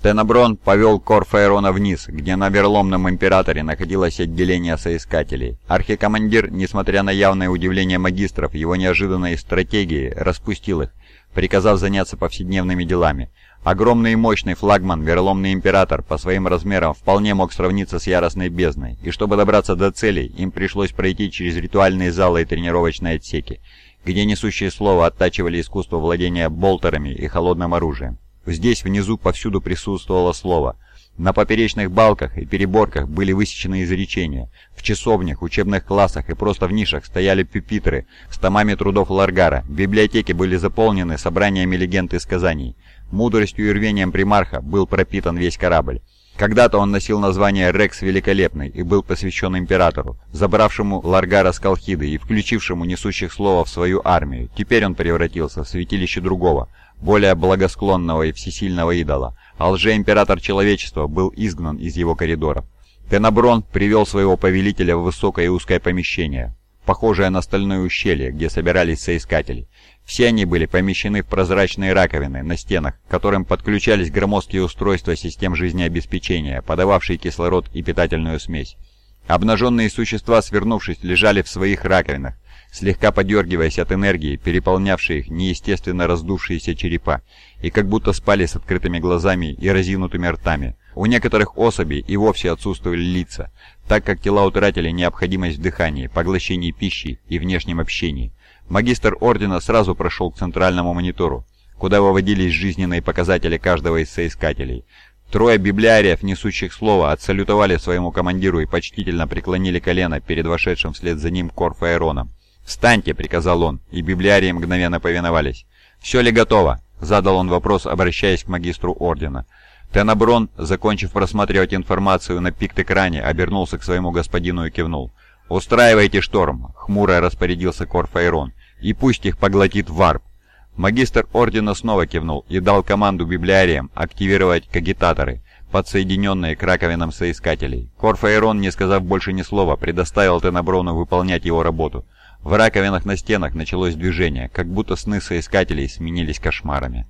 Тенеброн повел Кор Фаэрона вниз, где на верломном императоре находилось отделение соискателей. Архикомандир, несмотря на явное удивление магистров, его неожиданной стратегии распустил их, приказав заняться повседневными делами. Огромный и мощный флагман, верломный император, по своим размерам вполне мог сравниться с яростной бездной, и чтобы добраться до целей, им пришлось пройти через ритуальные залы и тренировочные отсеки, где несущие слова оттачивали искусство владения болтерами и холодным оружием. Здесь внизу повсюду присутствовало слово. На поперечных балках и переборках были высечены изречения. В часовнях, учебных классах и просто в нишах стояли пюпитры с томами трудов Ларгара. Библиотеки были заполнены собраниями легенд и сказаний. Мудростью и рвением примарха был пропитан весь корабль. Когда-то он носил название «Рекс Великолепный» и был посвящен императору, забравшему Ларгара с Колхиды и включившему несущих слова в свою армию. Теперь он превратился в святилище другого, более благосклонного и всесильного идола, а лжеимператор человечества был изгнан из его коридоров. Тенаброн привел своего повелителя в высокое и узкое помещение, похожее на стальное ущелье, где собирались соискатели. Все они были помещены в прозрачные раковины на стенах, к которым подключались громоздкие устройства систем жизнеобеспечения, подававшие кислород и питательную смесь. Обнаженные существа, свернувшись, лежали в своих раковинах, слегка подергиваясь от энергии, переполнявшей их неестественно раздувшиеся черепа, и как будто спали с открытыми глазами и разинутыми ртами. У некоторых особей и вовсе отсутствовали лица, так как тела утратили необходимость в дыхании, поглощении пищи и внешнем общении. Магистр Ордена сразу прошел к центральному монитору, куда выводились жизненные показатели каждого из соискателей. Трое библиариев, несущих слово, отсалютовали своему командиру и почтительно преклонили колено перед вошедшим вслед за ним Корфаэроном. «Встаньте!» — приказал он, и библиарии мгновенно повиновались. «Все ли готово?» — задал он вопрос, обращаясь к магистру Ордена. Тенаброн, закончив просматривать информацию на пикт-экране, обернулся к своему господину и кивнул. «Устраивайте шторм!» — хмуро распорядился Корфаэрон и пусть их поглотит варп. Магистр Ордена снова кивнул и дал команду библиариям активировать кагитаторы, подсоединенные к раковинам соискателей. Корфаэрон, не сказав больше ни слова, предоставил Тенаброну выполнять его работу. В раковинах на стенах началось движение, как будто сны соискателей сменились кошмарами.